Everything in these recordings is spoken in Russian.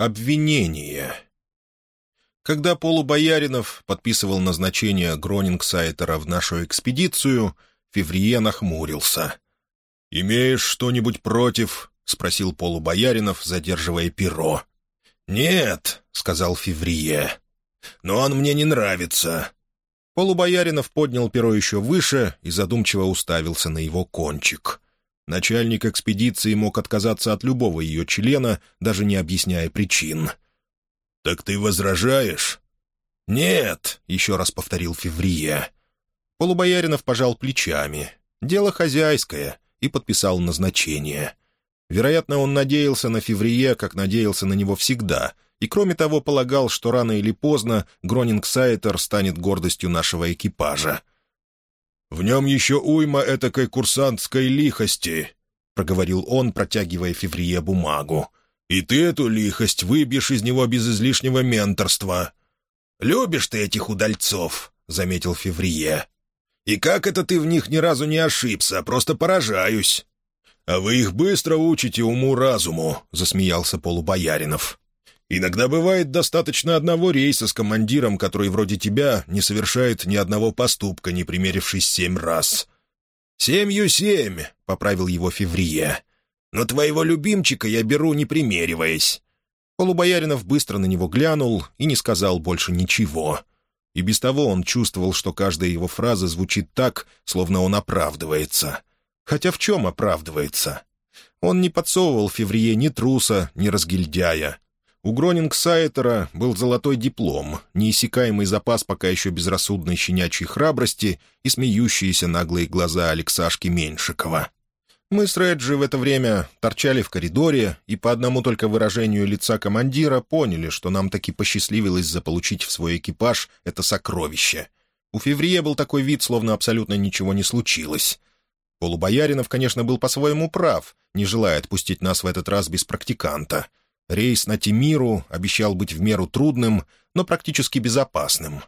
Обвинение. Когда Полубояринов подписывал назначение Гронингсайтера в нашу экспедицию, Феврие нахмурился. «Имеешь что-нибудь против?» — спросил Полубояринов, задерживая перо. «Нет», — сказал Феврие. «Но он мне не нравится». Полубояринов поднял перо еще выше и задумчиво уставился на его кончик. Начальник экспедиции мог отказаться от любого ее члена, даже не объясняя причин. «Так ты возражаешь?» «Нет», — еще раз повторил Феврия. Полубояринов пожал плечами. «Дело хозяйское», и подписал назначение. Вероятно, он надеялся на Феврие, как надеялся на него всегда, и, кроме того, полагал, что рано или поздно Гронинг-Сайтер станет гордостью нашего экипажа. «В нем еще уйма этакой курсантской лихости», — проговорил он, протягивая Феврие бумагу. «И ты эту лихость выбьешь из него без излишнего менторства». «Любишь ты этих удальцов», — заметил Феврие. «И как это ты в них ни разу не ошибся? Просто поражаюсь». «А вы их быстро учите уму-разуму», — засмеялся Полубояринов. Иногда бывает достаточно одного рейса с командиром, который вроде тебя не совершает ни одного поступка, не примерившись семь раз. «Семью семь», — поправил его Феврия. «Но твоего любимчика я беру, не примериваясь». Полубояринов быстро на него глянул и не сказал больше ничего. И без того он чувствовал, что каждая его фраза звучит так, словно он оправдывается. Хотя в чем оправдывается? Он не подсовывал Феврие ни труса, ни разгильдяя, у Гронинг-Сайтера был золотой диплом, неиссякаемый запас пока еще безрассудной щенячьей храбрости и смеющиеся наглые глаза Алексашки Меньшикова. Мы с Реджи в это время торчали в коридоре и по одному только выражению лица командира поняли, что нам таки посчастливилось заполучить в свой экипаж это сокровище. У Феврие был такой вид, словно абсолютно ничего не случилось. Полубояринов, конечно, был по-своему прав, не желая отпустить нас в этот раз без практиканта — Рейс на Тимиру обещал быть в меру трудным, но практически безопасным.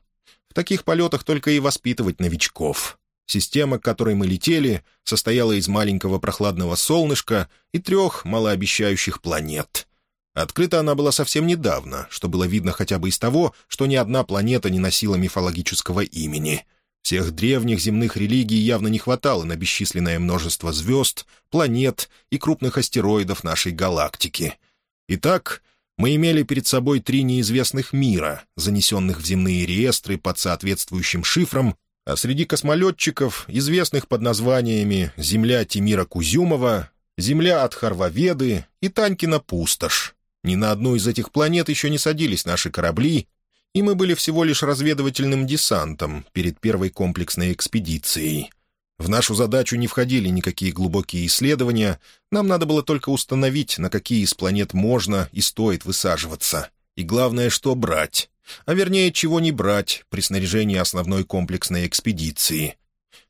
В таких полетах только и воспитывать новичков. Система, к которой мы летели, состояла из маленького прохладного солнышка и трех малообещающих планет. Открыта она была совсем недавно, что было видно хотя бы из того, что ни одна планета не носила мифологического имени. Всех древних земных религий явно не хватало на бесчисленное множество звезд, планет и крупных астероидов нашей галактики — Итак, мы имели перед собой три неизвестных мира, занесенных в земные реестры под соответствующим шифром, а среди космолетчиков, известных под названиями «Земля Тимира Кузюмова», «Земля от Харваведы» и «Танькина пустошь». Ни на одну из этих планет еще не садились наши корабли, и мы были всего лишь разведывательным десантом перед первой комплексной экспедицией — в нашу задачу не входили никакие глубокие исследования, нам надо было только установить, на какие из планет можно и стоит высаживаться. И главное, что брать. А вернее, чего не брать при снаряжении основной комплексной экспедиции.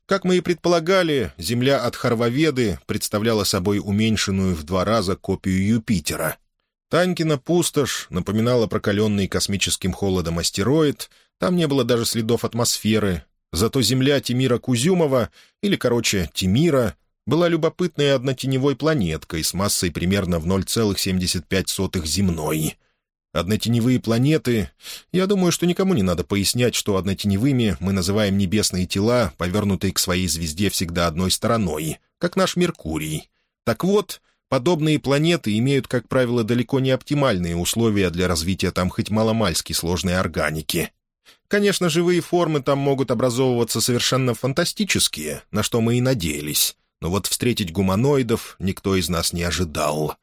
Как мы и предполагали, Земля от Харваведы представляла собой уменьшенную в два раза копию Юпитера. Танькина пустошь напоминала прокаленный космическим холодом астероид, там не было даже следов атмосферы, Зато земля Тимира Кузюмова, или, короче, Тимира, была любопытной однотеневой планеткой с массой примерно в 0,75 земной. Однотеневые планеты... Я думаю, что никому не надо пояснять, что однотеневыми мы называем небесные тела, повернутые к своей звезде всегда одной стороной, как наш Меркурий. Так вот, подобные планеты имеют, как правило, далеко не оптимальные условия для развития там хоть маломальски сложной органики — Конечно, живые формы там могут образовываться совершенно фантастические, на что мы и надеялись. Но вот встретить гуманоидов никто из нас не ожидал.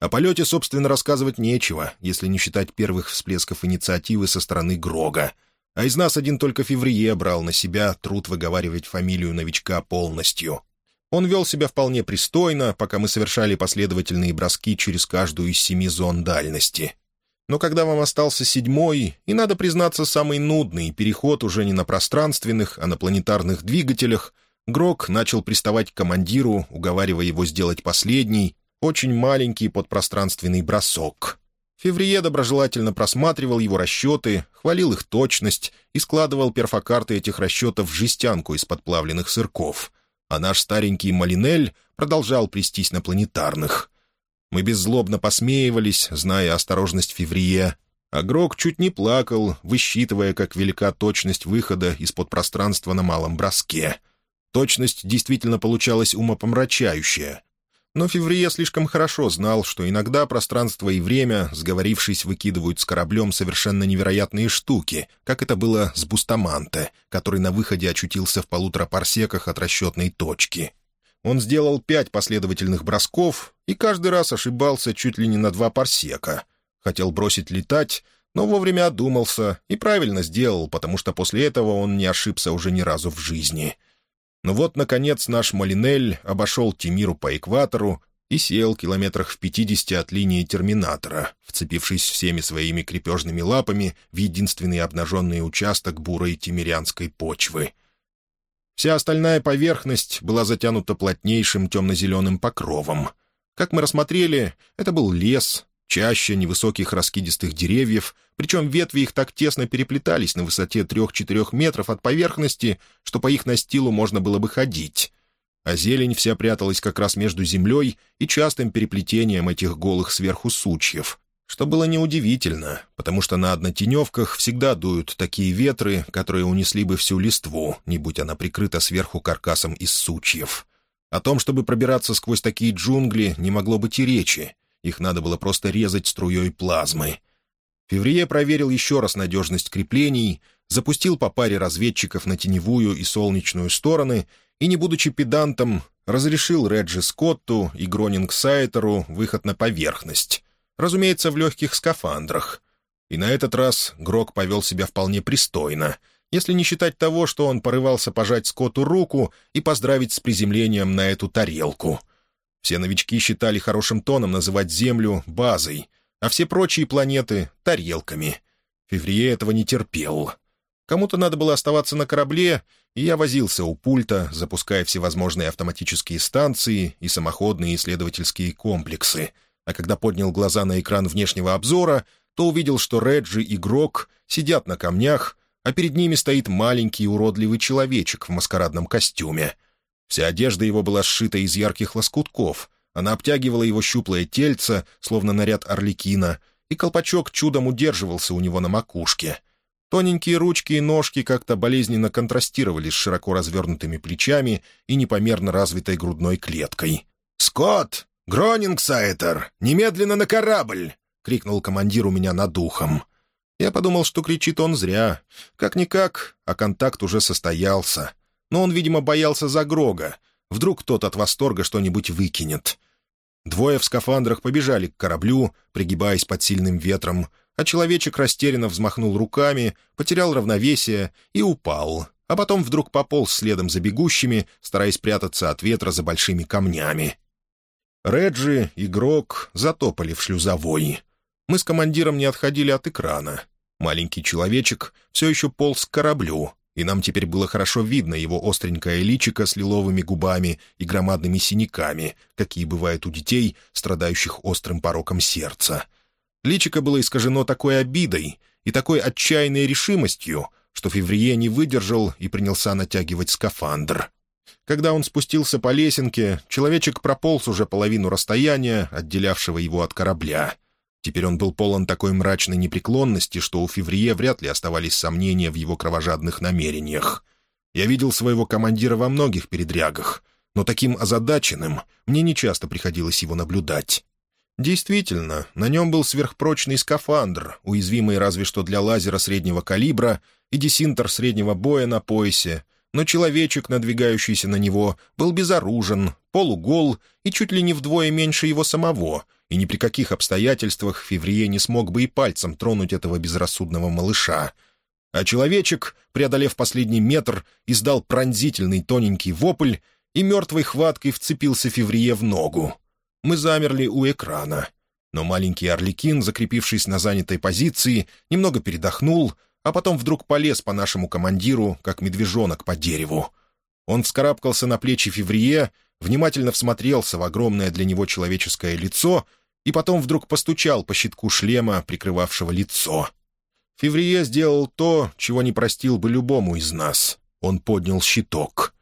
О полете, собственно, рассказывать нечего, если не считать первых всплесков инициативы со стороны Грога. А из нас один только Феврие брал на себя труд выговаривать фамилию новичка полностью. Он вел себя вполне пристойно, пока мы совершали последовательные броски через каждую из семи зон дальности. Но когда вам остался седьмой, и, надо признаться, самый нудный переход уже не на пространственных, а на планетарных двигателях, Грок начал приставать к командиру, уговаривая его сделать последний, очень маленький подпространственный бросок. Феврие доброжелательно просматривал его расчеты, хвалил их точность и складывал перфокарты этих расчетов в жестянку из подплавленных сырков. А наш старенький Малинель продолжал плестись на планетарных. Мы беззлобно посмеивались, зная осторожность Феврие, а чуть не плакал, высчитывая, как велика точность выхода из-под пространства на малом броске. Точность действительно получалась умопомрачающая. Но Феврие слишком хорошо знал, что иногда пространство и время, сговорившись, выкидывают с кораблем совершенно невероятные штуки, как это было с Бустаманте, который на выходе очутился в полутора парсеках от расчетной точки. Он сделал пять последовательных бросков и каждый раз ошибался чуть ли не на два парсека — Хотел бросить летать, но вовремя одумался и правильно сделал, потому что после этого он не ошибся уже ни разу в жизни. Но вот, наконец, наш Малинель обошел Тимиру по экватору и сел километрах в пятидесяти от линии терминатора, вцепившись всеми своими крепежными лапами в единственный обнаженный участок бурой тимирянской почвы. Вся остальная поверхность была затянута плотнейшим темно-зеленым покровом. Как мы рассмотрели, это был лес, Чаще невысоких раскидистых деревьев, причем ветви их так тесно переплетались на высоте трех-четырех метров от поверхности, что по их настилу можно было бы ходить. А зелень вся пряталась как раз между землей и частым переплетением этих голых сверху сучьев, что было неудивительно, потому что на однотеневках всегда дуют такие ветры, которые унесли бы всю листву, не будь она прикрыта сверху каркасом из сучьев. О том, чтобы пробираться сквозь такие джунгли, не могло быть и речи. Их надо было просто резать струей плазмы. Феврие проверил еще раз надежность креплений, запустил по паре разведчиков на теневую и солнечную стороны и, не будучи педантом, разрешил Реджи Скотту и Гронинг Сайтеру выход на поверхность. Разумеется, в легких скафандрах. И на этот раз Грок повел себя вполне пристойно, если не считать того, что он порывался пожать Скотту руку и поздравить с приземлением на эту тарелку — все новички считали хорошим тоном называть Землю базой, а все прочие планеты — тарелками. Феврие этого не терпел. Кому-то надо было оставаться на корабле, и я возился у пульта, запуская всевозможные автоматические станции и самоходные исследовательские комплексы. А когда поднял глаза на экран внешнего обзора, то увидел, что Реджи и Грок сидят на камнях, а перед ними стоит маленький уродливый человечек в маскарадном костюме — Вся одежда его была сшита из ярких лоскутков. Она обтягивала его щуплое тельце, словно наряд орликина, и колпачок чудом удерживался у него на макушке. Тоненькие ручки и ножки как-то болезненно контрастировали с широко развернутыми плечами и непомерно развитой грудной клеткой. «Скотт! Гронингсайтер! Немедленно на корабль!» — крикнул командир у меня над ухом. Я подумал, что кричит он зря. Как-никак, а контакт уже состоялся но он, видимо, боялся за Грога. Вдруг тот от восторга что-нибудь выкинет. Двое в скафандрах побежали к кораблю, пригибаясь под сильным ветром, а человечек растерянно взмахнул руками, потерял равновесие и упал, а потом вдруг пополз следом за бегущими, стараясь прятаться от ветра за большими камнями. Реджи и Грок затопали в шлюзовой. Мы с командиром не отходили от экрана. Маленький человечек все еще полз к кораблю, и нам теперь было хорошо видно его остренькое личико с лиловыми губами и громадными синяками, какие бывают у детей, страдающих острым пороком сердца. Личико было искажено такой обидой и такой отчаянной решимостью, что Феврие не выдержал и принялся натягивать скафандр. Когда он спустился по лесенке, человечек прополз уже половину расстояния, отделявшего его от корабля — Теперь он был полон такой мрачной непреклонности, что у Феврие вряд ли оставались сомнения в его кровожадных намерениях. Я видел своего командира во многих передрягах, но таким озадаченным мне нечасто приходилось его наблюдать. Действительно, на нем был сверхпрочный скафандр, уязвимый разве что для лазера среднего калибра и десинтер среднего боя на поясе, но человечек, надвигающийся на него, был безоружен, полугол и чуть ли не вдвое меньше его самого, и ни при каких обстоятельствах Феврие не смог бы и пальцем тронуть этого безрассудного малыша. А человечек, преодолев последний метр, издал пронзительный тоненький вопль и мертвой хваткой вцепился Феврие в ногу. Мы замерли у экрана. Но маленький Орликин, закрепившись на занятой позиции, немного передохнул, а потом вдруг полез по нашему командиру, как медвежонок по дереву. Он вскарабкался на плечи Феврие внимательно всмотрелся в огромное для него человеческое лицо и потом вдруг постучал по щитку шлема, прикрывавшего лицо. Феврие сделал то, чего не простил бы любому из нас. Он поднял щиток.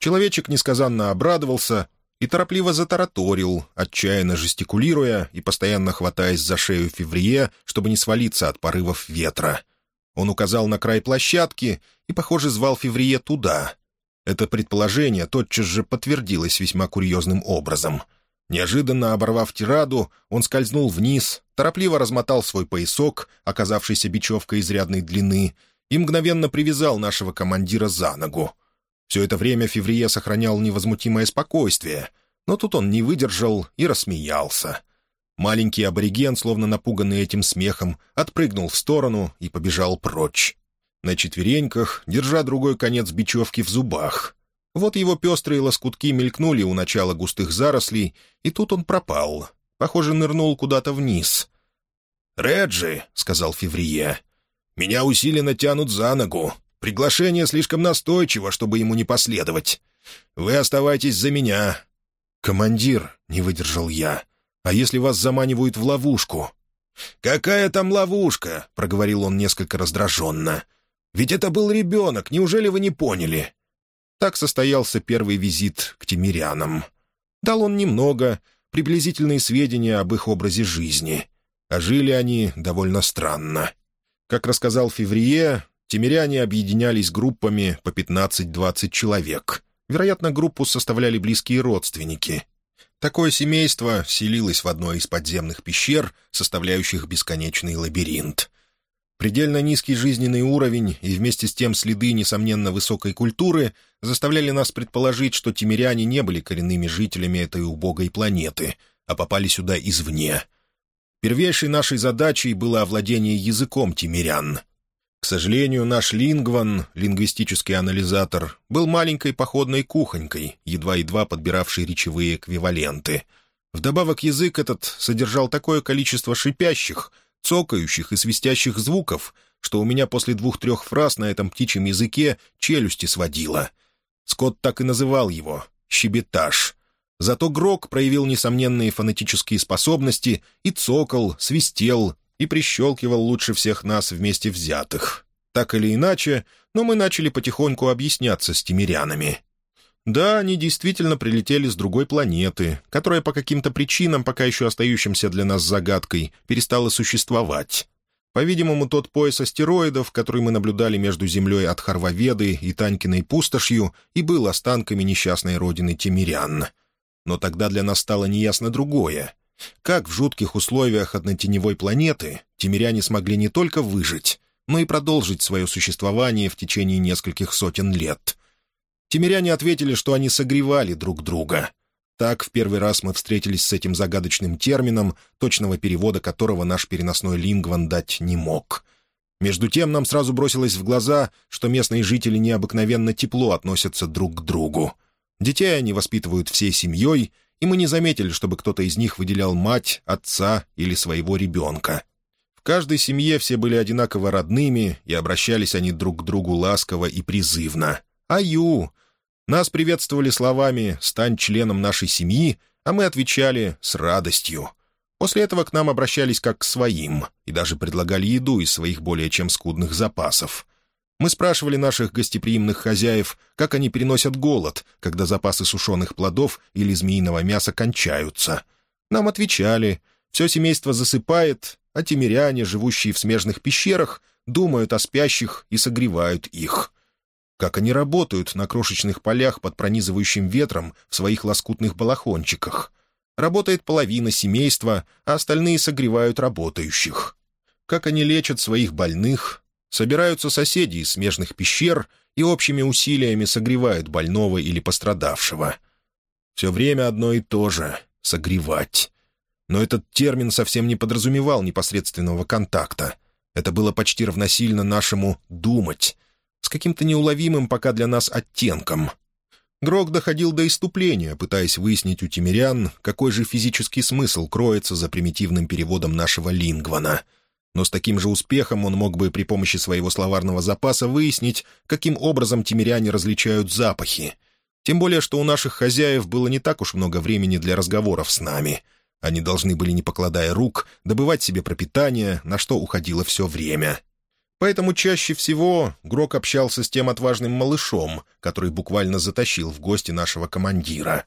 Человечек несказанно обрадовался и торопливо затараторил, отчаянно жестикулируя и постоянно хватаясь за шею Феврие, чтобы не свалиться от порывов ветра. Он указал на край площадки и, похоже, звал Феврие туда. Это предположение тотчас же подтвердилось весьма курьезным образом. Неожиданно оборвав тираду, он скользнул вниз, торопливо размотал свой поясок, оказавшийся бечевкой изрядной длины, и мгновенно привязал нашего командира за ногу. Все это время Феврие сохранял невозмутимое спокойствие, но тут он не выдержал и рассмеялся. Маленький абориген, словно напуганный этим смехом, отпрыгнул в сторону и побежал прочь. На четвереньках, держа другой конец бечевки в зубах. Вот его пестрые лоскутки мелькнули у начала густых зарослей, и тут он пропал. Похоже, нырнул куда-то вниз. «Реджи», — сказал Феврие, — «меня усиленно тянут за ногу. Приглашение слишком настойчиво, чтобы ему не последовать. Вы оставайтесь за меня». «Командир», — не выдержал я, — «а если вас заманивают в ловушку?» «Какая там ловушка?» — проговорил он несколько раздраженно. «Ведь это был ребенок, неужели вы не поняли?» Так состоялся первый визит к Тимирянам. Дал он немного, приблизительные сведения об их образе жизни. А жили они довольно странно. Как рассказал Феврие, Тимиряне объединялись группами по 15-20 человек. Вероятно, группу составляли близкие родственники. Такое семейство селилось в одной из подземных пещер, составляющих бесконечный лабиринт. Предельно низкий жизненный уровень и вместе с тем следы, несомненно, высокой культуры заставляли нас предположить, что тимиряне не были коренными жителями этой убогой планеты, а попали сюда извне. Первейшей нашей задачей было овладение языком тимирян — к сожалению, наш лингван, лингвистический анализатор, был маленькой походной кухонькой, едва-едва подбиравшей речевые эквиваленты. Вдобавок язык этот содержал такое количество шипящих, цокающих и свистящих звуков, что у меня после двух-трех фраз на этом птичьем языке челюсти сводило. Скотт так и называл его — «щебетаж». Зато Грок проявил несомненные фонетические способности и цокал, свистел, и прищелкивал лучше всех нас вместе взятых. Так или иначе, но мы начали потихоньку объясняться с тимирянами. Да, они действительно прилетели с другой планеты, которая по каким-то причинам, пока еще остающимся для нас загадкой, перестала существовать. По-видимому, тот пояс астероидов, который мы наблюдали между Землей от Харваведы и Танькиной пустошью, и был останками несчастной родины Тимирян. Но тогда для нас стало неясно другое. Как в жутких условиях однотеневой планеты тимиряне смогли не только выжить, но и продолжить свое существование в течение нескольких сотен лет. Тимиряне ответили, что они согревали друг друга. Так в первый раз мы встретились с этим загадочным термином, точного перевода которого наш переносной лингван дать не мог. Между тем нам сразу бросилось в глаза, что местные жители необыкновенно тепло относятся друг к другу. Детей они воспитывают всей семьей, и мы не заметили, чтобы кто-то из них выделял мать, отца или своего ребенка. В каждой семье все были одинаково родными, и обращались они друг к другу ласково и призывно. «Аю!» Нас приветствовали словами «стань членом нашей семьи», а мы отвечали «с радостью». После этого к нам обращались как к своим и даже предлагали еду из своих более чем скудных запасов. Мы спрашивали наших гостеприимных хозяев, как они переносят голод, когда запасы сушеных плодов или змеиного мяса кончаются. Нам отвечали, все семейство засыпает, а тимиряне, живущие в смежных пещерах, думают о спящих и согревают их. Как они работают на крошечных полях под пронизывающим ветром в своих лоскутных балахончиках. Работает половина семейства, а остальные согревают работающих. Как они лечат своих больных, Собираются соседи из смежных пещер и общими усилиями согревают больного или пострадавшего. Все время одно и то же — согревать. Но этот термин совсем не подразумевал непосредственного контакта. Это было почти равносильно нашему «думать», с каким-то неуловимым пока для нас оттенком. Грок доходил до иступления, пытаясь выяснить у тимирян, какой же физический смысл кроется за примитивным переводом нашего лингвана — но с таким же успехом он мог бы при помощи своего словарного запаса выяснить, каким образом тимиряне различают запахи. Тем более, что у наших хозяев было не так уж много времени для разговоров с нами. Они должны были, не покладая рук, добывать себе пропитание, на что уходило все время. Поэтому чаще всего Грок общался с тем отважным малышом, который буквально затащил в гости нашего командира.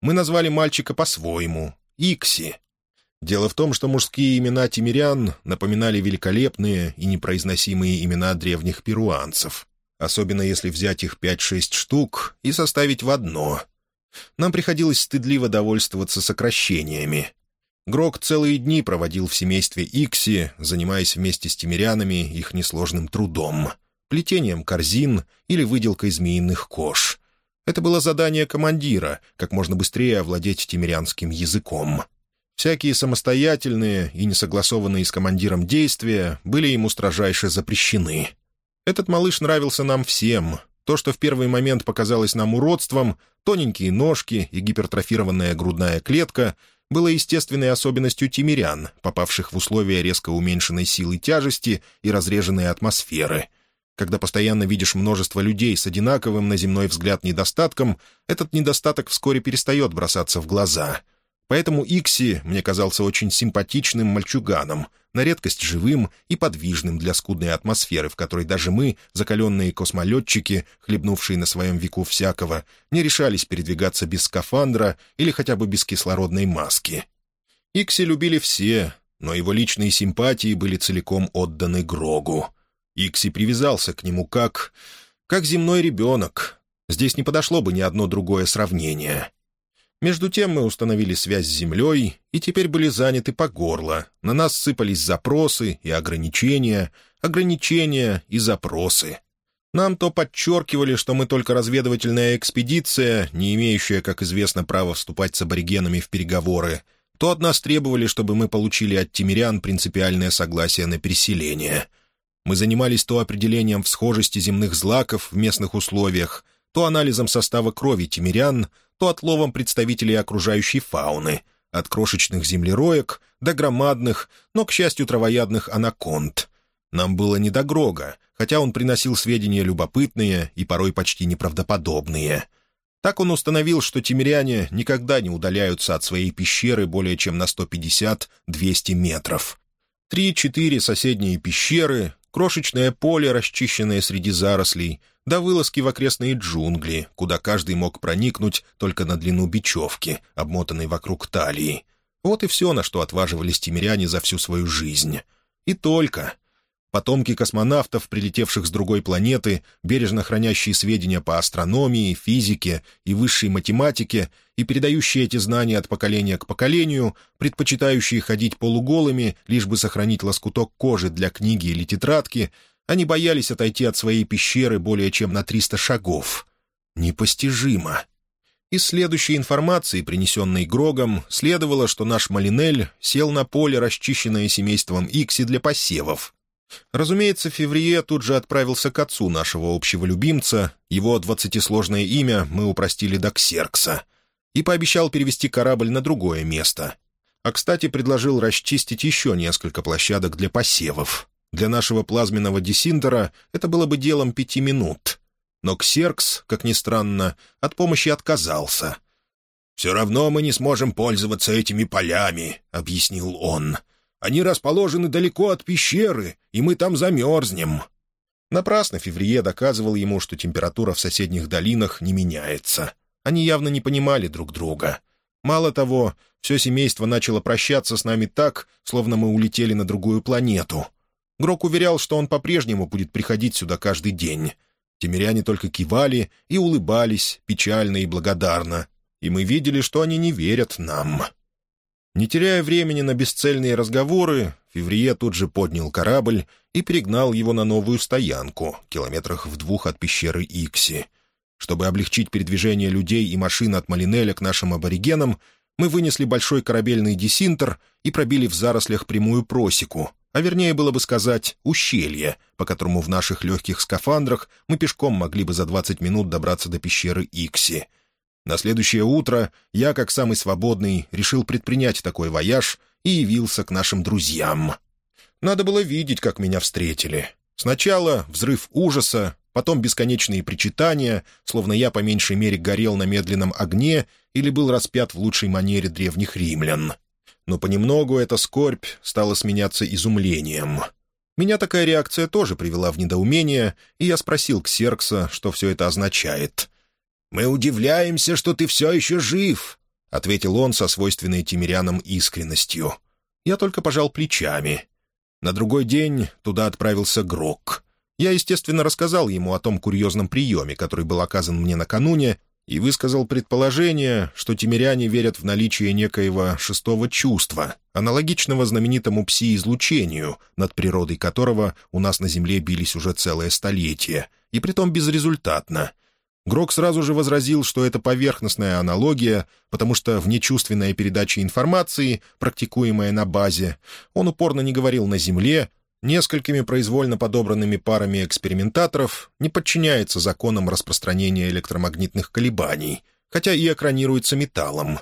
мы назвали мальчика по-своему — Икси. Дело в том, что мужские имена тимирян напоминали великолепные и непроизносимые имена древних перуанцев, особенно если взять их пять-шесть штук и составить в одно. Нам приходилось стыдливо довольствоваться сокращениями. Грок целые дни проводил в семействе Икси, занимаясь вместе с тимирянами их несложным трудом — плетением корзин или выделкой змеиных кож. Это было задание командира — как можно быстрее овладеть тимирянским языком. Всякие самостоятельные и несогласованные с командиром действия были ему строжайше запрещены. Этот малыш нравился нам всем. То, что в первый момент показалось нам уродством, тоненькие ножки и гипертрофированная грудная клетка, было естественной особенностью тимирян, попавших в условия резко уменьшенной силы тяжести и разреженной атмосферы. Когда постоянно видишь множество людей с одинаковым на земной взгляд недостатком, этот недостаток вскоре перестает бросаться в глаза — Поэтому Икси мне казался очень симпатичным мальчуганом, на редкость живым и подвижным для скудной атмосферы, в которой даже мы, закаленные космолетчики, хлебнувшие на своем веку всякого, не решались передвигаться без скафандра или хотя бы без кислородной маски. Икси любили все, но его личные симпатии были целиком отданы Грогу. Икси привязался к нему как... как земной ребенок. Здесь не подошло бы ни одно другое сравнение. Между тем мы установили связь с Землей и теперь были заняты по горло. На нас сыпались запросы и ограничения, ограничения и запросы. Нам то подчеркивали, что мы только разведывательная экспедиция, не имеющая, как известно, права вступать с аборигенами в переговоры, то от нас требовали, чтобы мы получили от тимирян принципиальное согласие на переселение. Мы занимались то определением всхожести земных злаков в местных условиях, то анализом состава крови тимирян, то отловом представителей окружающей фауны, от крошечных землероек до громадных, но, к счастью, травоядных анаконд. Нам было не до Грога, хотя он приносил сведения любопытные и порой почти неправдоподобные. Так он установил, что тимиряне никогда не удаляются от своей пещеры более чем на 150-200 метров. Три-четыре соседние пещеры, крошечное поле, расчищенное среди зарослей — до вылазки в окрестные джунгли, куда каждый мог проникнуть только на длину бечевки, обмотанной вокруг талии. Вот и все, на что отваживались тимиряне за всю свою жизнь. И только. Потомки космонавтов, прилетевших с другой планеты, бережно хранящие сведения по астрономии, физике и высшей математике и передающие эти знания от поколения к поколению, предпочитающие ходить полуголыми, лишь бы сохранить лоскуток кожи для книги или тетрадки — они боялись отойти от своей пещеры более чем на триста шагов. Непостижимо. Из следующей информации, принесенной Грогом, следовало, что наш Малинель сел на поле, расчищенное семейством Икси для посевов. Разумеется, Феврие тут же отправился к отцу нашего общего любимца, его двадцатисложное имя мы упростили до Ксеркса, и пообещал перевести корабль на другое место. А, кстати, предложил расчистить еще несколько площадок для посевов. Для нашего плазменного десиндера это было бы делом пяти минут. Но Ксеркс, как ни странно, от помощи отказался. «Все равно мы не сможем пользоваться этими полями», — объяснил он. «Они расположены далеко от пещеры, и мы там замерзнем». Напрасно Феврие доказывал ему, что температура в соседних долинах не меняется. Они явно не понимали друг друга. Мало того, все семейство начало прощаться с нами так, словно мы улетели на другую планету — Грок уверял, что он по-прежнему будет приходить сюда каждый день. Темиряне только кивали и улыбались, печально и благодарно, и мы видели, что они не верят нам. Не теряя времени на бесцельные разговоры, Феврие тут же поднял корабль и перегнал его на новую стоянку, километрах в двух от пещеры Икси. Чтобы облегчить передвижение людей и машин от Малинеля к нашим аборигенам, мы вынесли большой корабельный десинтер и пробили в зарослях прямую просеку, а вернее было бы сказать «ущелье», по которому в наших легких скафандрах мы пешком могли бы за 20 минут добраться до пещеры Икси. На следующее утро я, как самый свободный, решил предпринять такой вояж и явился к нашим друзьям. Надо было видеть, как меня встретили. Сначала взрыв ужаса, потом бесконечные причитания, словно я по меньшей мере горел на медленном огне или был распят в лучшей манере древних римлян но понемногу эта скорбь стала сменяться изумлением. Меня такая реакция тоже привела в недоумение, и я спросил Ксеркса, что все это означает. «Мы удивляемся, что ты все еще жив», ответил он со свойственной тимирянам искренностью. Я только пожал плечами. На другой день туда отправился Грок. Я, естественно, рассказал ему о том курьезном приеме, который был оказан мне накануне, и высказал предположение, что тимиряне верят в наличие некоего шестого чувства, аналогичного знаменитому пси-излучению, над природой которого у нас на Земле бились уже целое столетие, и притом безрезультатно. Грок сразу же возразил, что это поверхностная аналогия, потому что внечувственная передача информации, практикуемая на базе, он упорно не говорил на Земле, несколькими произвольно подобранными парами экспериментаторов не подчиняется законам распространения электромагнитных колебаний, хотя и экранируется металлом.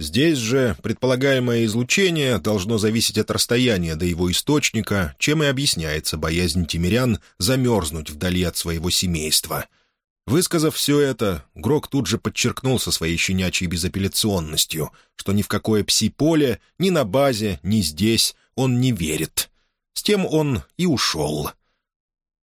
Здесь же предполагаемое излучение должно зависеть от расстояния до его источника, чем и объясняется боязнь тимирян замерзнуть вдали от своего семейства — Высказав все это, Грок тут же подчеркнул со своей щенячьей безапелляционностью, что ни в какое пси-поле, ни на базе, ни здесь он не верит. С тем он и ушел.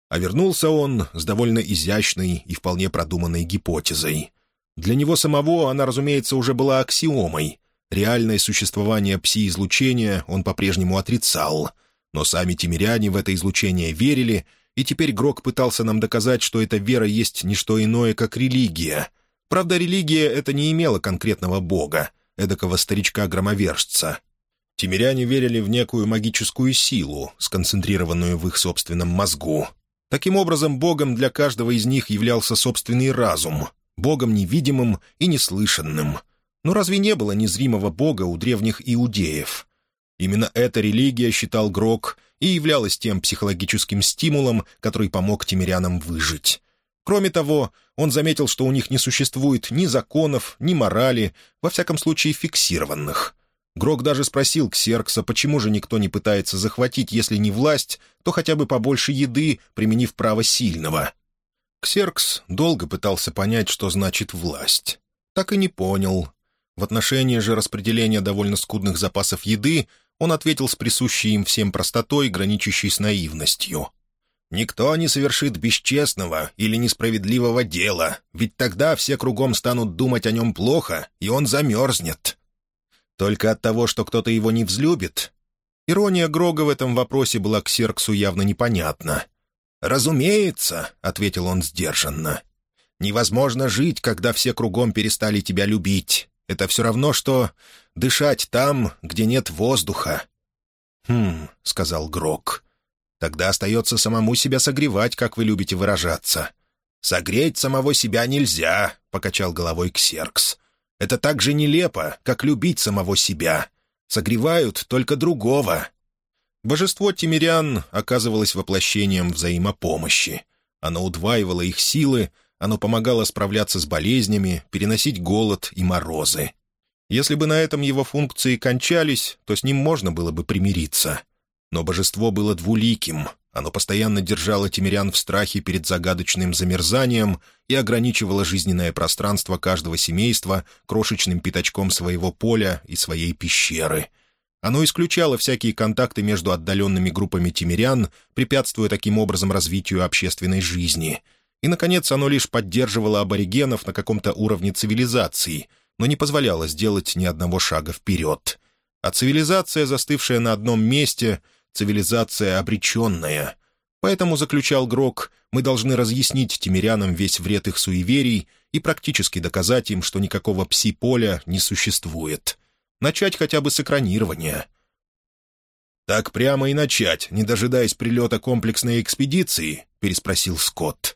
А вернулся он с довольно изящной и вполне продуманной гипотезой. Для него самого она, разумеется, уже была аксиомой. Реальное существование пси-излучения он по-прежнему отрицал. Но сами тимиряне в это излучение верили — и теперь Грок пытался нам доказать, что эта вера есть не что иное, как религия. Правда, религия это не имела конкретного бога, эдакого старичка-громовержца. Тимиряне верили в некую магическую силу, сконцентрированную в их собственном мозгу. Таким образом, богом для каждого из них являлся собственный разум, богом невидимым и неслышанным. Но разве не было незримого бога у древних иудеев? Именно эта религия, считал Грок, и являлась тем психологическим стимулом, который помог тимирянам выжить. Кроме того, он заметил, что у них не существует ни законов, ни морали, во всяком случае фиксированных. Грок даже спросил Ксеркса, почему же никто не пытается захватить, если не власть, то хотя бы побольше еды, применив право сильного. Ксеркс долго пытался понять, что значит власть. Так и не понял. В отношении же распределения довольно скудных запасов еды он ответил с присущей им всем простотой, граничащей с наивностью. «Никто не совершит бесчестного или несправедливого дела, ведь тогда все кругом станут думать о нем плохо, и он замерзнет. Только от того, что кто-то его не взлюбит?» Ирония Грога в этом вопросе была к Серксу явно непонятна. «Разумеется», — ответил он сдержанно. «Невозможно жить, когда все кругом перестали тебя любить. Это все равно, что дышать там, где нет воздуха». «Хм», — сказал Грок. «Тогда остается самому себя согревать, как вы любите выражаться». «Согреть самого себя нельзя», — покачал головой Ксеркс. «Это так же нелепо, как любить самого себя. Согревают только другого». Божество Тимирян оказывалось воплощением взаимопомощи. Оно удваивало их силы, оно помогало справляться с болезнями, переносить голод и морозы. Если бы на этом его функции кончались, то с ним можно было бы примириться. Но божество было двуликим. Оно постоянно держало тимирян в страхе перед загадочным замерзанием и ограничивало жизненное пространство каждого семейства крошечным пятачком своего поля и своей пещеры. Оно исключало всякие контакты между отдаленными группами тимирян, препятствуя таким образом развитию общественной жизни — и, наконец, оно лишь поддерживало аборигенов на каком-то уровне цивилизации, но не позволяло сделать ни одного шага вперед. А цивилизация, застывшая на одном месте, цивилизация обреченная. Поэтому, заключал Грок, мы должны разъяснить тимирянам весь вред их суеверий и практически доказать им, что никакого пси-поля не существует. Начать хотя бы с экранирования. «Так прямо и начать, не дожидаясь прилета комплексной экспедиции?» — переспросил Скотт.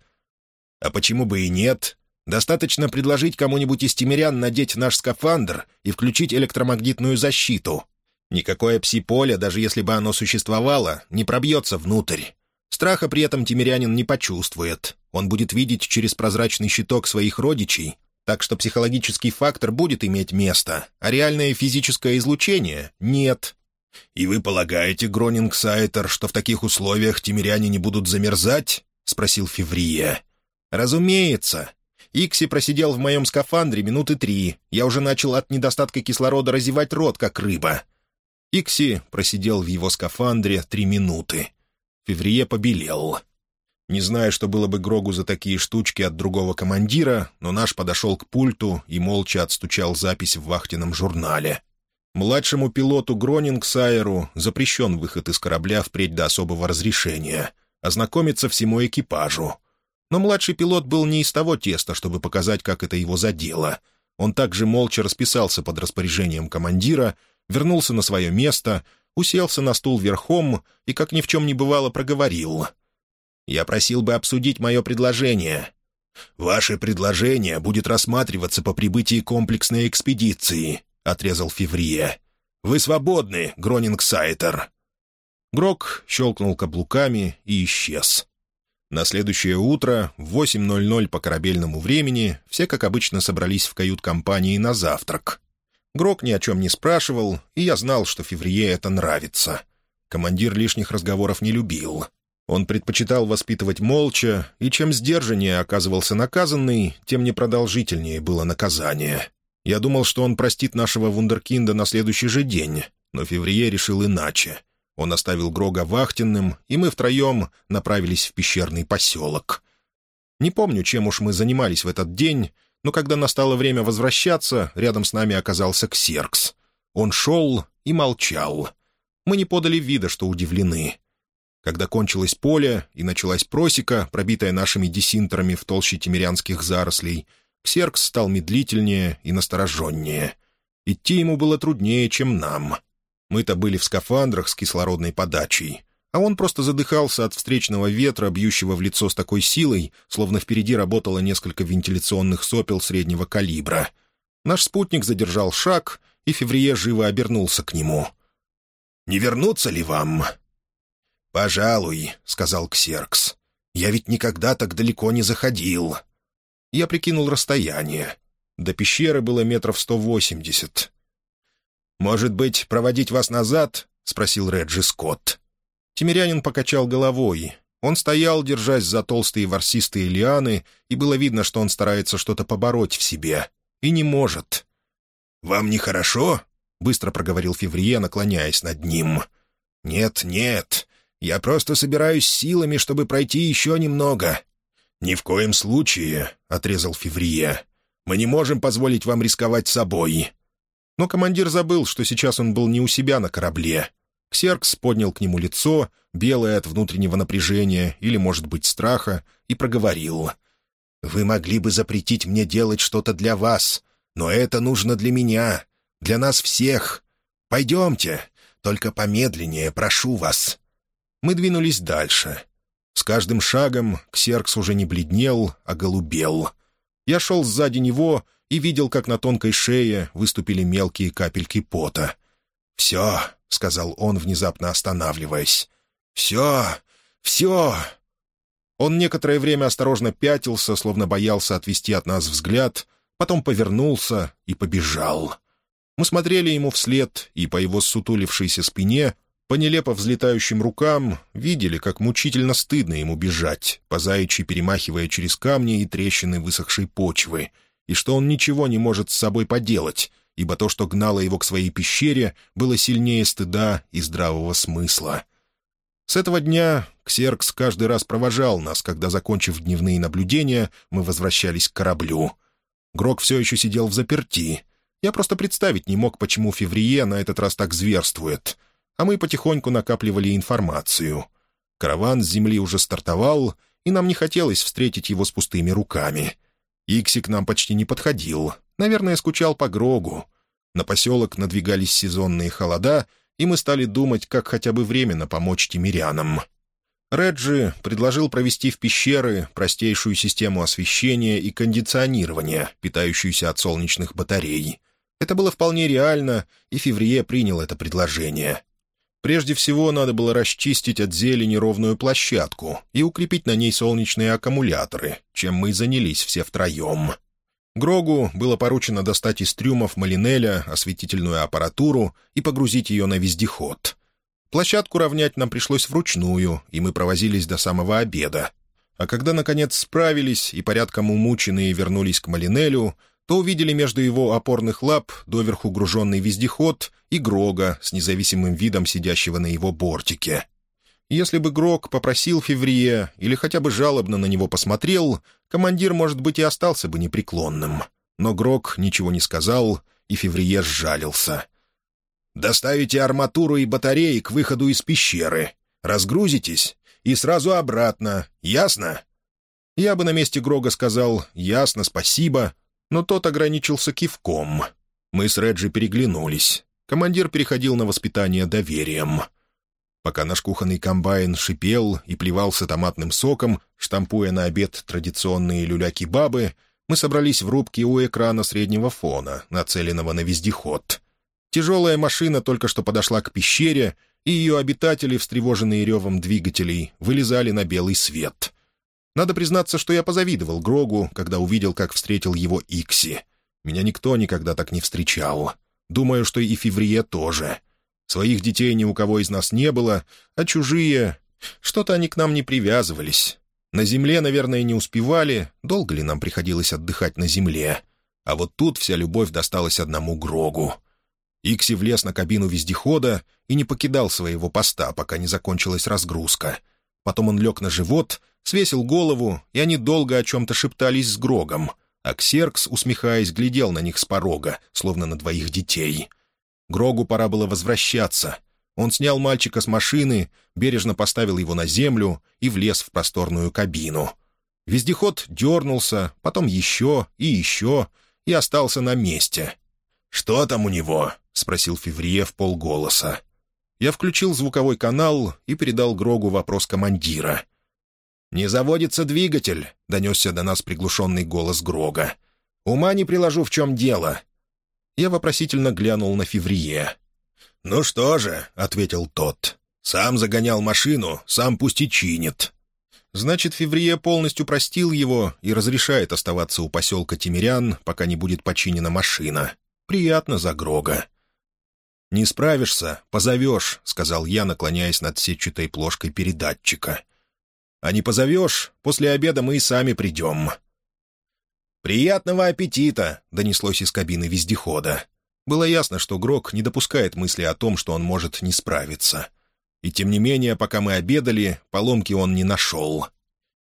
А почему бы и нет? Достаточно предложить кому-нибудь из тимирян надеть наш скафандр и включить электромагнитную защиту. Никакое пси-поле, даже если бы оно существовало, не пробьется внутрь. Страха при этом тимирянин не почувствует. Он будет видеть через прозрачный щиток своих родичей, так что психологический фактор будет иметь место, а реальное физическое излучение — нет. «И вы полагаете, Гронинг Сайтер, что в таких условиях тимиряне не будут замерзать?» — спросил Феврия. «Разумеется. Икси просидел в моем скафандре минуты три. Я уже начал от недостатка кислорода разевать рот, как рыба». Икси просидел в его скафандре три минуты. Феврие побелел. Не знаю, что было бы Грогу за такие штучки от другого командира, но наш подошел к пульту и молча отстучал запись в вахтенном журнале. Младшему пилоту Гронингсайеру запрещен выход из корабля впредь до особого разрешения, ознакомиться всему экипажу. Но младший пилот был не из того теста, чтобы показать, как это его задело. Он также молча расписался под распоряжением командира, вернулся на свое место, уселся на стул верхом и, как ни в чем не бывало, проговорил — я просил бы обсудить мое предложение». «Ваше предложение будет рассматриваться по прибытии комплексной экспедиции», — отрезал Феврия. «Вы свободны, Гронинг-Сайтер». Грок щелкнул каблуками и исчез. На следующее утро в 8.00 по корабельному времени все, как обычно, собрались в кают-компании на завтрак. Грок ни о чем не спрашивал, и я знал, что Феврие это нравится. Командир лишних разговоров не любил. Он предпочитал воспитывать молча, и чем сдержаннее оказывался наказанный, тем непродолжительнее было наказание. Я думал, что он простит нашего вундеркинда на следующий же день, но Феврие решил иначе. Он оставил Грога вахтенным, и мы втроем направились в пещерный поселок. Не помню, чем уж мы занимались в этот день, но когда настало время возвращаться, рядом с нами оказался Ксеркс. Он шел и молчал. Мы не подали вида, что удивлены. Когда кончилось поле и началась просека, пробитая нашими десинтерами в толще тимирянских зарослей, Ксеркс стал медлительнее и настороженнее. Идти ему было труднее, чем нам. Мы-то были в скафандрах с кислородной подачей, а он просто задыхался от встречного ветра, бьющего в лицо с такой силой, словно впереди работало несколько вентиляционных сопел среднего калибра. Наш спутник задержал шаг, и Феврие живо обернулся к нему. «Не вернуться ли вам?» «Пожалуй», — сказал Ксеркс. «Я ведь никогда так далеко не заходил». Я прикинул расстояние. До пещеры было метров сто восемьдесят. «Может быть, проводить вас назад?» — спросил Реджи Скотт. Тимирянин покачал головой. Он стоял, держась за толстые ворсистые лианы, и было видно, что он старается что-то побороть в себе. И не может. «Вам нехорошо?» — быстро проговорил Феврие, наклоняясь над ним. «Нет, нет. Я просто собираюсь силами, чтобы пройти еще немного». «Ни в коем случае», — отрезал Феврия. «Мы не можем позволить вам рисковать собой». Но командир забыл, что сейчас он был не у себя на корабле. Ксеркс поднял к нему лицо, белое от внутреннего напряжения или, может быть, страха, и проговорил. «Вы могли бы запретить мне делать что-то для вас, но это нужно для меня, для нас всех. Пойдемте, только помедленнее, прошу вас». Мы двинулись дальше. С каждым шагом Ксеркс уже не бледнел, а голубел. Я шел сзади него и видел, как на тонкой шее выступили мелкие капельки пота. «Все», — сказал он, внезапно останавливаясь. «Все, все». Он некоторое время осторожно пятился, словно боялся отвести от нас взгляд, потом повернулся и побежал. Мы смотрели ему вслед, и по его сутулившейся спине по нелепо взлетающим рукам видели, как мучительно стыдно ему бежать, по заячьи перемахивая через камни и трещины высохшей почвы, и что он ничего не может с собой поделать, ибо то, что гнало его к своей пещере, было сильнее стыда и здравого смысла. С этого дня Ксеркс каждый раз провожал нас, когда, закончив дневные наблюдения, мы возвращались к кораблю. Грок все еще сидел в заперти. Я просто представить не мог, почему Феврие на этот раз так зверствует — а мы потихоньку накапливали информацию. Караван с земли уже стартовал, и нам не хотелось встретить его с пустыми руками. Икси к нам почти не подходил, наверное, скучал по Грогу. На поселок надвигались сезонные холода, и мы стали думать, как хотя бы временно помочь тимирянам. Реджи предложил провести в пещеры простейшую систему освещения и кондиционирования, питающуюся от солнечных батарей. Это было вполне реально, и Феврие принял это предложение. Прежде всего, надо было расчистить от зелени ровную площадку и укрепить на ней солнечные аккумуляторы, чем мы занялись все втроем. Грогу было поручено достать из трюмов Малинеля осветительную аппаратуру и погрузить ее на вездеход. Площадку равнять нам пришлось вручную, и мы провозились до самого обеда. А когда, наконец, справились и порядком умученные вернулись к Малинелю, то увидели между его опорных лап доверху груженный вездеход и Грога с независимым видом сидящего на его бортике. Если бы Грок попросил Феврие или хотя бы жалобно на него посмотрел, командир, может быть, и остался бы непреклонным. Но Грок ничего не сказал, и Феврие сжалился. «Доставите арматуру и батареи к выходу из пещеры. Разгрузитесь и сразу обратно. Ясно?» Я бы на месте Грога сказал «Ясно, спасибо», но тот ограничился кивком. Мы с Реджи переглянулись. Командир переходил на воспитание доверием. Пока наш кухонный комбайн шипел и плевался томатным соком, штампуя на обед традиционные люля-кебабы, мы собрались в рубке у экрана среднего фона, нацеленного на вездеход. Тяжелая машина только что подошла к пещере, и ее обитатели, встревоженные ревом двигателей, вылезали на белый свет. Надо признаться, что я позавидовал Грогу, когда увидел, как встретил его Икси. Меня никто никогда так не встречал. Думаю, что и Феврие тоже. Своих детей ни у кого из нас не было, а чужие... Что-то они к нам не привязывались. На земле, наверное, не успевали, долго ли нам приходилось отдыхать на земле. А вот тут вся любовь досталась одному Грогу. Икси влез на кабину вездехода и не покидал своего поста, пока не закончилась разгрузка. Потом он лег на живот — свесил голову, и они долго о чем-то шептались с Грогом, а Ксеркс, усмехаясь, глядел на них с порога, словно на двоих детей. Грогу пора было возвращаться. Он снял мальчика с машины, бережно поставил его на землю и влез в просторную кабину. Вездеход дернулся, потом еще и еще, и остался на месте. «Что там у него?» — спросил Феврие в полголоса. Я включил звуковой канал и передал Грогу вопрос командира — «Не заводится двигатель», — донесся до нас приглушенный голос Грога. «Ума не приложу, в чем дело». Я вопросительно глянул на Феврие. «Ну что же», — ответил тот, — «сам загонял машину, сам пусть и чинит». Значит, Феврие полностью простил его и разрешает оставаться у поселка Тимирян, пока не будет починена машина. Приятно за Грога. «Не справишься — позовешь», — сказал я, наклоняясь над сетчатой плошкой передатчика. А не позовешь, после обеда мы и сами придем». «Приятного аппетита!» — донеслось из кабины вездехода. Было ясно, что Грок не допускает мысли о том, что он может не справиться. И тем не менее, пока мы обедали, поломки он не нашел.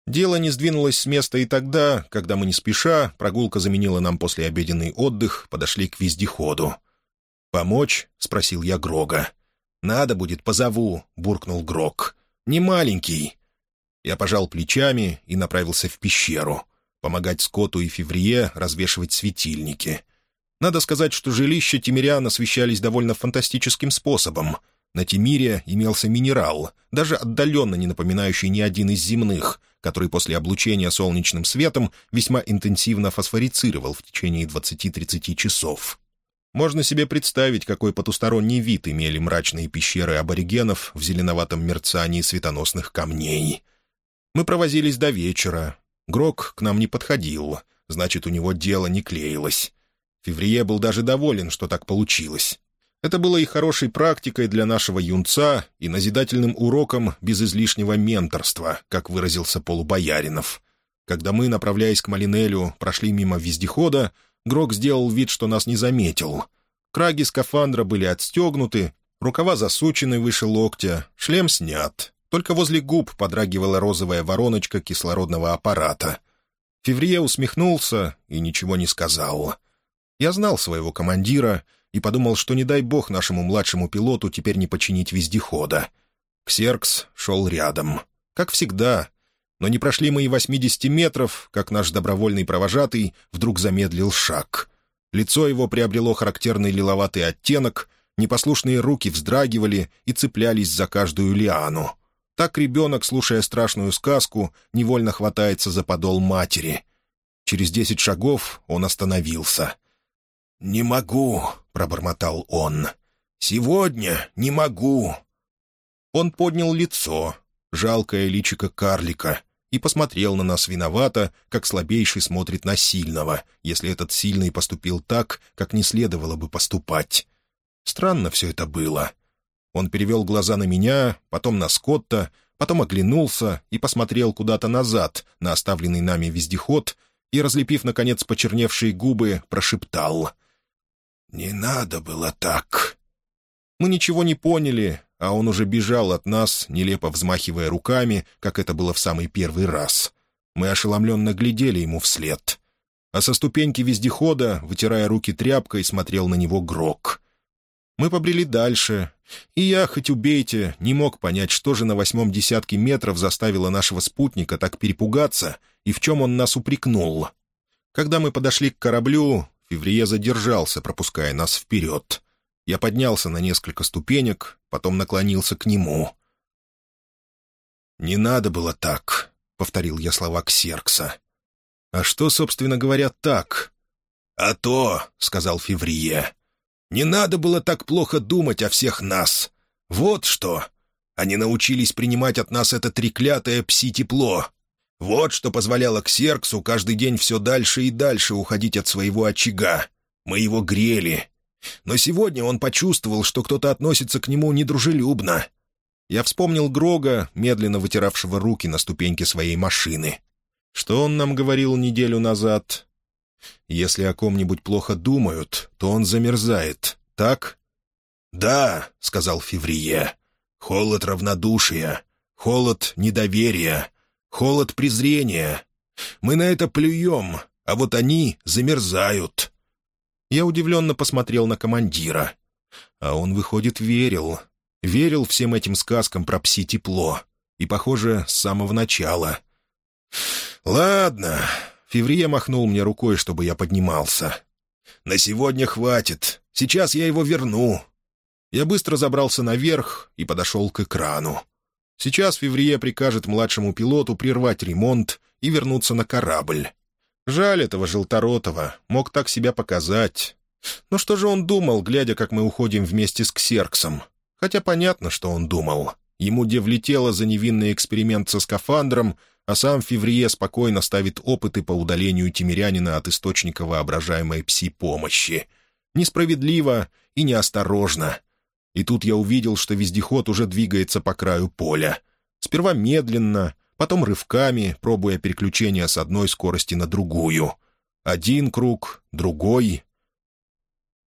Дело не сдвинулось с места и тогда, когда мы не спеша, прогулка заменила нам послеобеденный отдых, подошли к вездеходу. «Помочь?» — спросил я Грога. «Надо будет, позову», — буркнул Грок. «Не маленький». Я пожал плечами и направился в пещеру, помогать Скотту и Феврие развешивать светильники. Надо сказать, что жилища Тимирян освещались довольно фантастическим способом. На Тимире имелся минерал, даже отдаленно не напоминающий ни один из земных, который после облучения солнечным светом весьма интенсивно фосфорицировал в течение 20-30 часов. Можно себе представить, какой потусторонний вид имели мрачные пещеры аборигенов в зеленоватом мерцании светоносных камней. Мы провозились до вечера. Грок к нам не подходил, значит, у него дело не клеилось. Феврие был даже доволен, что так получилось. Это было и хорошей практикой для нашего юнца, и назидательным уроком без излишнего менторства, как выразился полубояринов. Когда мы, направляясь к Малинелю, прошли мимо вездехода, Грок сделал вид, что нас не заметил. Краги скафандра были отстегнуты, рукава засучены выше локтя, шлем снят. Только возле губ подрагивала розовая вороночка кислородного аппарата. Феврие усмехнулся и ничего не сказал. Я знал своего командира и подумал, что не дай бог нашему младшему пилоту теперь не починить вездехода. Ксеркс шел рядом. Как всегда. Но не прошли мы и восьмидесяти метров, как наш добровольный провожатый вдруг замедлил шаг. Лицо его приобрело характерный лиловатый оттенок, непослушные руки вздрагивали и цеплялись за каждую лиану. Так ребенок, слушая страшную сказку, невольно хватается за подол матери. Через десять шагов он остановился. «Не могу», — пробормотал он. «Сегодня не могу». Он поднял лицо, жалкое личико карлика, и посмотрел на нас виновато, как слабейший смотрит на сильного, если этот сильный поступил так, как не следовало бы поступать. Странно все это было. Он перевел глаза на меня, потом на Скотта, потом оглянулся и посмотрел куда-то назад, на оставленный нами вездеход, и, разлепив, наконец, почерневшие губы, прошептал. «Не надо было так». Мы ничего не поняли, а он уже бежал от нас, нелепо взмахивая руками, как это было в самый первый раз. Мы ошеломленно глядели ему вслед. А со ступеньки вездехода, вытирая руки тряпкой, смотрел на него Грок. Мы побрели дальше, и я, хоть убейте, не мог понять, что же на восьмом десятке метров заставило нашего спутника так перепугаться и в чем он нас упрекнул. Когда мы подошли к кораблю, Феврие задержался, пропуская нас вперед. Я поднялся на несколько ступенек, потом наклонился к нему. «Не надо было так», — повторил я слова Ксеркса. «А что, собственно говоря, так?» «А то», — сказал Феврие, — «не надо было так плохо думать о всех нас. Вот что. Они научились принимать от нас это треклятое пси-тепло. Вот что позволяло Ксерксу каждый день все дальше и дальше уходить от своего очага. Мы его грели, но сегодня он почувствовал, что кто-то относится к нему недружелюбно. Я вспомнил Грога, медленно вытиравшего руки на ступеньке своей машины. Что он нам говорил неделю назад? Если о ком-нибудь плохо думают, то он замерзает, так? «Да», — сказал Феврие, — «холод равнодушия, холод недоверия, холод презрения. Мы на это плюем, а вот они замерзают». Я удивленно посмотрел на командира. А он, выходит, верил. Верил всем этим сказкам про пси-тепло. И, похоже, с самого начала. «Ладно», — Феврия махнул мне рукой, чтобы я поднимался. «На сегодня хватит. Сейчас я его верну». Я быстро забрался наверх и подошел к экрану. Сейчас Феврие прикажет младшему пилоту прервать ремонт и вернуться на корабль. Жаль этого Желторотова, мог так себя показать. Но что же он думал, глядя, как мы уходим вместе с Ксерксом? Хотя понятно, что он думал. Ему где за невинный эксперимент со скафандром, а сам Феврие спокойно ставит опыты по удалению тимирянина от источника воображаемой пси-помощи. Несправедливо и неосторожно. И тут я увидел, что вездеход уже двигается по краю поля. Сперва медленно, потом рывками, пробуя переключение с одной скорости на другую. Один круг, другой.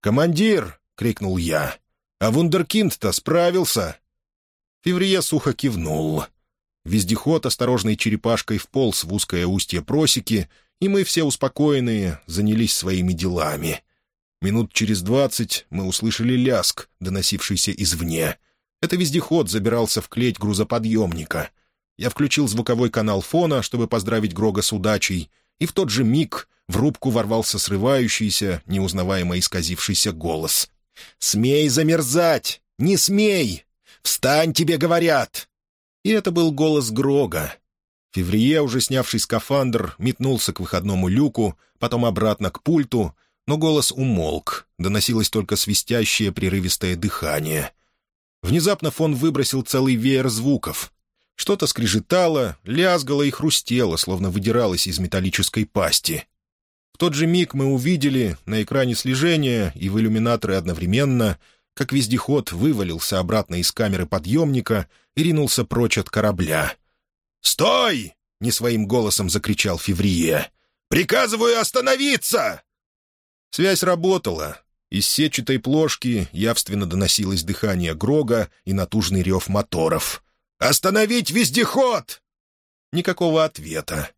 «Командир!» — крикнул я. «А вундеркинд-то справился!» Феврие сухо кивнул. Вездеход осторожной черепашкой вполз в узкое устье просеки, и мы все успокоенные занялись своими делами. Минут через двадцать мы услышали ляск, доносившийся извне. Это вездеход забирался в клеть грузоподъемника — я включил звуковой канал фона, чтобы поздравить Грога с удачей, и в тот же миг в рубку ворвался срывающийся, неузнаваемо исказившийся голос. «Смей замерзать! Не смей! Встань, тебе говорят!» И это был голос Грога. Феврие, уже снявший скафандр, метнулся к выходному люку, потом обратно к пульту, но голос умолк, доносилось только свистящее прерывистое дыхание. Внезапно фон выбросил целый веер звуков, что-то скрежетало, лязгало и хрустело, словно выдиралось из металлической пасти. В тот же миг мы увидели на экране слежения и в иллюминаторы одновременно, как вездеход вывалился обратно из камеры подъемника и ринулся прочь от корабля. «Стой!» — не своим голосом закричал Феврие. «Приказываю остановиться!» Связь работала. Из сетчатой плошки явственно доносилось дыхание Грога и натужный рев моторов. «Остановить вездеход!» Никакого ответа.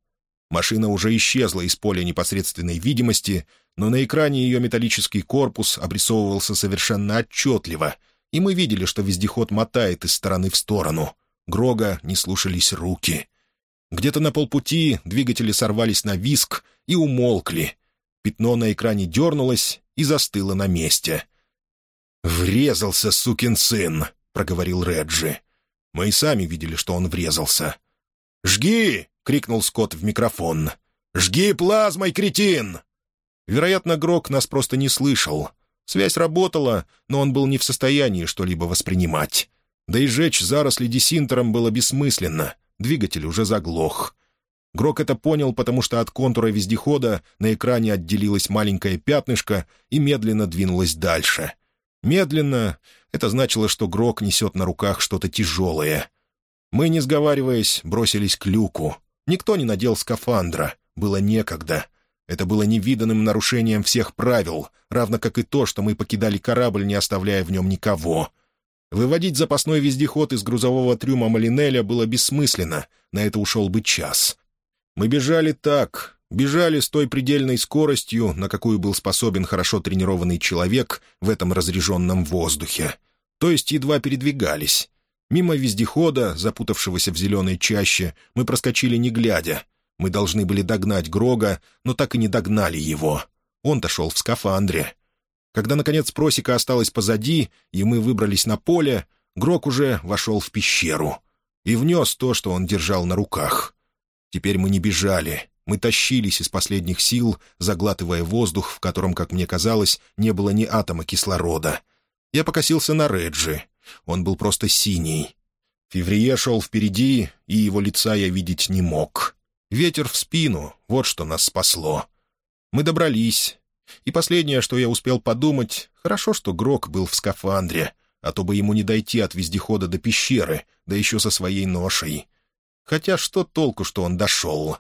Машина уже исчезла из поля непосредственной видимости, но на экране ее металлический корпус обрисовывался совершенно отчетливо, и мы видели, что вездеход мотает из стороны в сторону. Грога не слушались руки. Где-то на полпути двигатели сорвались на виск и умолкли. Пятно на экране дернулось и застыло на месте. «Врезался, сукин сын!» — проговорил Реджи. Мы и сами видели, что он врезался. «Жги!» — крикнул Скотт в микрофон. «Жги плазмой, кретин!» Вероятно, Грок нас просто не слышал. Связь работала, но он был не в состоянии что-либо воспринимать. Да и жечь заросли десинтером было бессмысленно. Двигатель уже заглох. Грок это понял, потому что от контура вездехода на экране отделилось маленькое пятнышко и медленно двинулось дальше — Медленно — это значило, что Грок несет на руках что-то тяжелое. Мы, не сговариваясь, бросились к люку. Никто не надел скафандра, было некогда. Это было невиданным нарушением всех правил, равно как и то, что мы покидали корабль, не оставляя в нем никого. Выводить запасной вездеход из грузового трюма Малинеля было бессмысленно, на это ушел бы час. Мы бежали так, бежали с той предельной скоростью, на какую был способен хорошо тренированный человек в этом разреженном воздухе. То есть едва передвигались. Мимо вездехода, запутавшегося в зеленой чаще, мы проскочили не глядя. Мы должны были догнать Грога, но так и не догнали его. Он-то шел в скафандре. Когда, наконец, просека осталась позади, и мы выбрались на поле, Грог уже вошел в пещеру и внес то, что он держал на руках. Теперь мы не бежали, мы тащились из последних сил, заглатывая воздух, в котором, как мне казалось, не было ни атома кислорода. Я покосился на Реджи. Он был просто синий. Феврие шел впереди, и его лица я видеть не мог. Ветер в спину — вот что нас спасло. Мы добрались. И последнее, что я успел подумать, хорошо, что Грок был в скафандре, а то бы ему не дойти от вездехода до пещеры, да еще со своей ношей. Хотя что толку, что он дошел?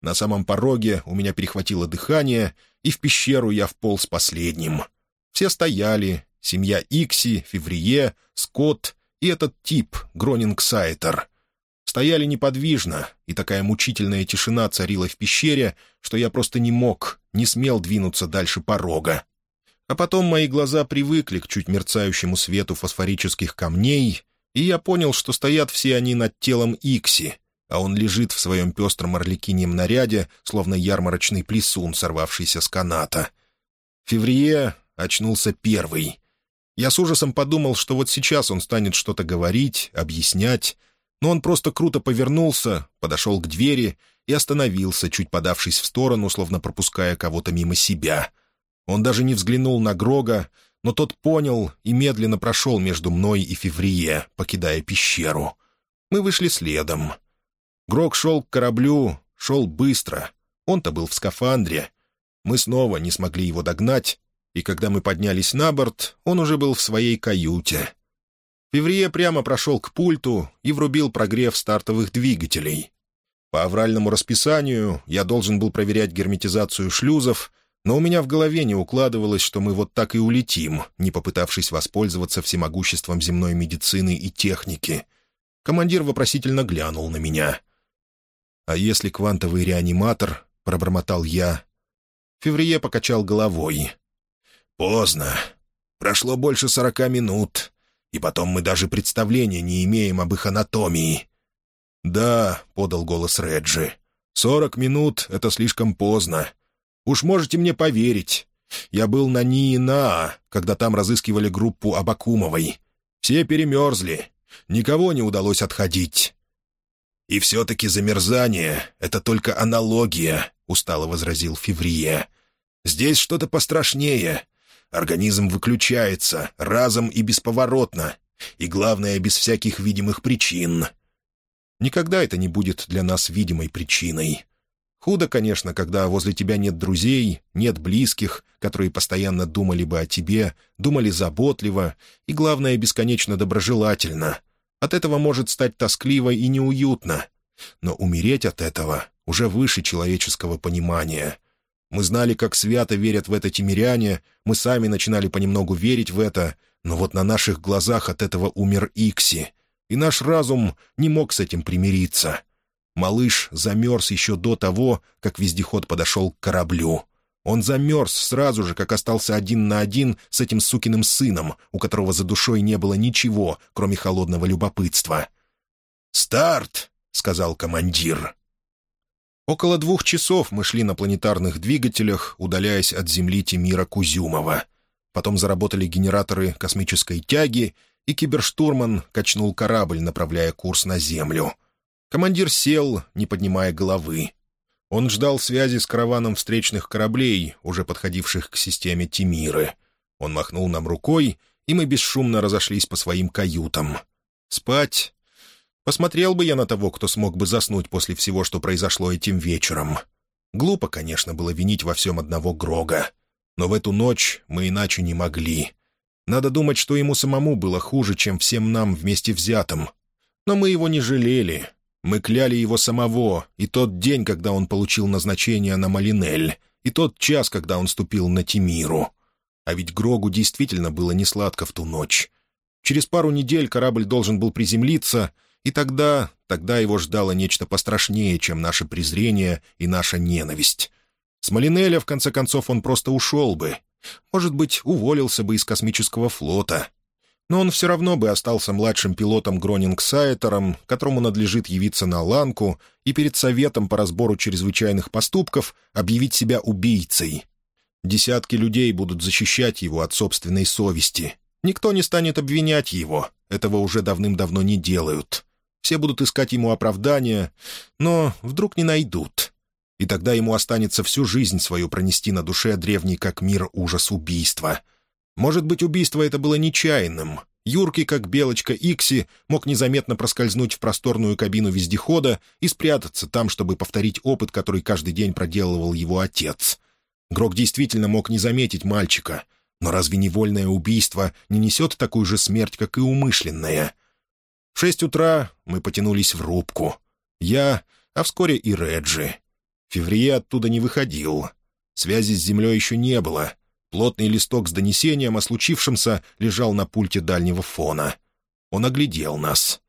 На самом пороге у меня перехватило дыхание, и в пещеру я вполз последним. Все стояли, семья Икси, Феврие, Скотт и этот тип, Гронинг Сайтер. Стояли неподвижно, и такая мучительная тишина царила в пещере, что я просто не мог, не смел двинуться дальше порога. А потом мои глаза привыкли к чуть мерцающему свету фосфорических камней, и я понял, что стоят все они над телом Икси, а он лежит в своем пестром орликиньем наряде, словно ярмарочный плесун, сорвавшийся с каната. Феврие очнулся первый. Я с ужасом подумал, что вот сейчас он станет что-то говорить, объяснять, но он просто круто повернулся, подошел к двери и остановился, чуть подавшись в сторону, словно пропуская кого-то мимо себя. Он даже не взглянул на Грога, но тот понял и медленно прошел между мной и Феврие, покидая пещеру. Мы вышли следом. Грог шел к кораблю, шел быстро. Он-то был в скафандре. Мы снова не смогли его догнать, и когда мы поднялись на борт, он уже был в своей каюте. Феврие прямо прошел к пульту и врубил прогрев стартовых двигателей. По авральному расписанию я должен был проверять герметизацию шлюзов, но у меня в голове не укладывалось, что мы вот так и улетим, не попытавшись воспользоваться всемогуществом земной медицины и техники. Командир вопросительно глянул на меня. «А если квантовый реаниматор?» — пробормотал я. Феврие покачал головой. «Поздно. Прошло больше сорока минут, и потом мы даже представления не имеем об их анатомии». «Да», — подал голос Реджи, — «сорок минут — это слишком поздно. Уж можете мне поверить. Я был на Ниина, когда там разыскивали группу Абакумовой. Все перемерзли. Никого не удалось отходить. «И все-таки замерзание — это только аналогия», — устало возразил Феврие. «Здесь что-то пострашнее. Организм выключается, разом и бесповоротно. И главное, без всяких видимых причин. Никогда это не будет для нас видимой причиной. Худо, конечно, когда возле тебя нет друзей, нет близких, которые постоянно думали бы о тебе, думали заботливо и, главное, бесконечно доброжелательно. От этого может стать тоскливо и неуютно. Но умереть от этого уже выше человеческого понимания. Мы знали, как свято верят в это тимиряне, мы сами начинали понемногу верить в это, но вот на наших глазах от этого умер Икси, и наш разум не мог с этим примириться. Малыш замерз еще до того, как вездеход подошел к кораблю. Он замерз сразу же, как остался один на один с этим сукиным сыном, у которого за душой не было ничего, кроме холодного любопытства. «Старт!» — сказал командир. Около двух часов мы шли на планетарных двигателях, удаляясь от Земли Тимира Кузюмова. Потом заработали генераторы космической тяги, и киберштурман качнул корабль, направляя курс на Землю. Командир сел, не поднимая головы. Он ждал связи с караваном встречных кораблей, уже подходивших к системе Тимиры. Он махнул нам рукой, и мы бесшумно разошлись по своим каютам. Спать? Посмотрел бы я на того, кто смог бы заснуть после всего, что произошло этим вечером. Глупо, конечно, было винить во всем одного Грога. Но в эту ночь мы иначе не могли. Надо думать, что ему самому было хуже, чем всем нам вместе взятым. Но мы его не жалели. Мы кляли его самого, и тот день, когда он получил назначение на Малинель, и тот час, когда он ступил на Тимиру. А ведь Грогу действительно было несладко в ту ночь. Через пару недель корабль должен был приземлиться, и тогда, тогда его ждало нечто пострашнее, чем наше презрение и наша ненависть. С Малинеля, в конце концов, он просто ушел бы. Может быть, уволился бы из космического флота. Но он все равно бы остался младшим пилотом Гронингсайтером, которому надлежит явиться на Ланку и перед Советом по разбору чрезвычайных поступков объявить себя убийцей. Десятки людей будут защищать его от собственной совести. Никто не станет обвинять его. Этого уже давным-давно не делают. Все будут искать ему оправдания, но вдруг не найдут. И тогда ему останется всю жизнь свою пронести на душе древний как мир ужас убийства. Может быть, убийство это было нечаянным. Юркий, как белочка Икси, мог незаметно проскользнуть в просторную кабину вездехода и спрятаться там, чтобы повторить опыт, который каждый день проделывал его отец. Грок действительно мог не заметить мальчика. Но разве невольное убийство не несет такую же смерть, как и умышленное? Шесть утра мы потянулись в рубку. Я, а вскоре и Реджи. Феврие оттуда не выходил. Связи с землей еще не было. Плотный листок с донесением о случившемся лежал на пульте дальнего фона. Он оглядел нас.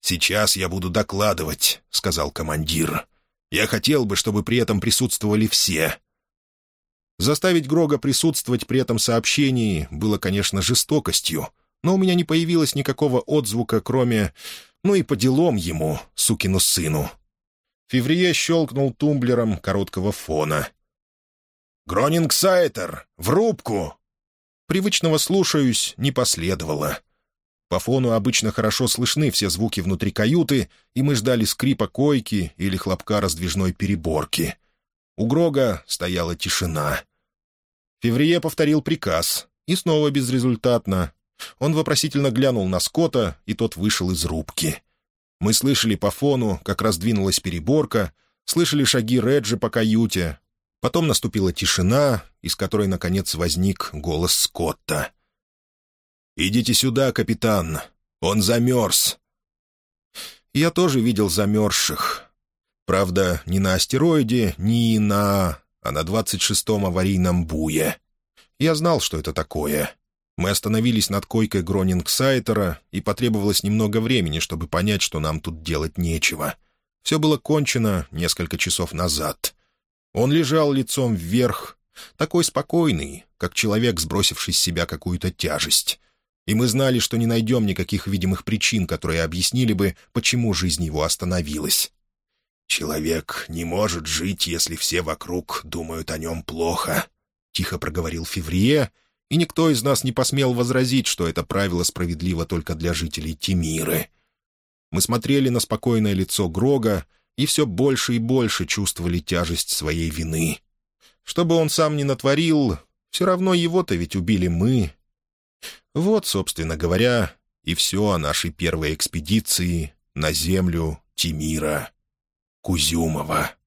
«Сейчас я буду докладывать», — сказал командир. «Я хотел бы, чтобы при этом присутствовали все». Заставить Грога присутствовать при этом сообщении было, конечно, жестокостью, но у меня не появилось никакого отзвука, кроме «ну и по делам ему, сукину сыну». Феврие щелкнул тумблером короткого фона. «Гронинг Сайтер! В рубку!» Привычного «слушаюсь» не последовало. По фону обычно хорошо слышны все звуки внутри каюты, и мы ждали скрипа койки или хлопка раздвижной переборки. У Грога стояла тишина. Феврие повторил приказ, и снова безрезультатно. Он вопросительно глянул на Скотта, и тот вышел из рубки. Мы слышали по фону, как раздвинулась переборка, слышали шаги Реджи по каюте. Потом наступила тишина, из которой, наконец, возник голос Скотта. «Идите сюда, капитан. Он замерз». Я тоже видел замерзших. Правда, не на астероиде, не на... а на двадцать шестом аварийном буе. Я знал, что это такое. Мы остановились над койкой Гронингсайтера, и потребовалось немного времени, чтобы понять, что нам тут делать нечего. Все было кончено несколько часов назад. Он лежал лицом вверх, такой спокойный, как человек, сбросивший с себя какую-то тяжесть. И мы знали, что не найдем никаких видимых причин, которые объяснили бы, почему жизнь его остановилась. «Человек не может жить, если все вокруг думают о нем плохо», — тихо проговорил Феврие, — и никто из нас не посмел возразить, что это правило справедливо только для жителей Тимиры. Мы смотрели на спокойное лицо Грога и все больше и больше чувствовали тяжесть своей вины. Что бы он сам ни натворил, все равно его-то ведь убили мы. Вот, собственно говоря, и все о нашей первой экспедиции на землю Тимира Кузюмова.